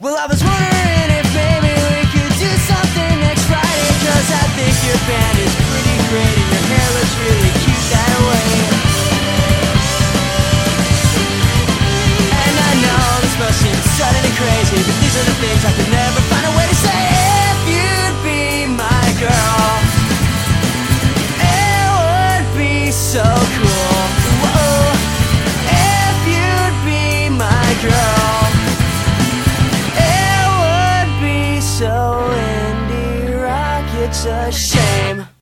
Well, I was wondering if maybe we could do something next Friday, cause I think your band is pretty great and your hair looks really cute that way. And I know this must seem sudden and crazy, but these are the things I could never find a way to say if you'd be my girl. It would be so cool. such a shame.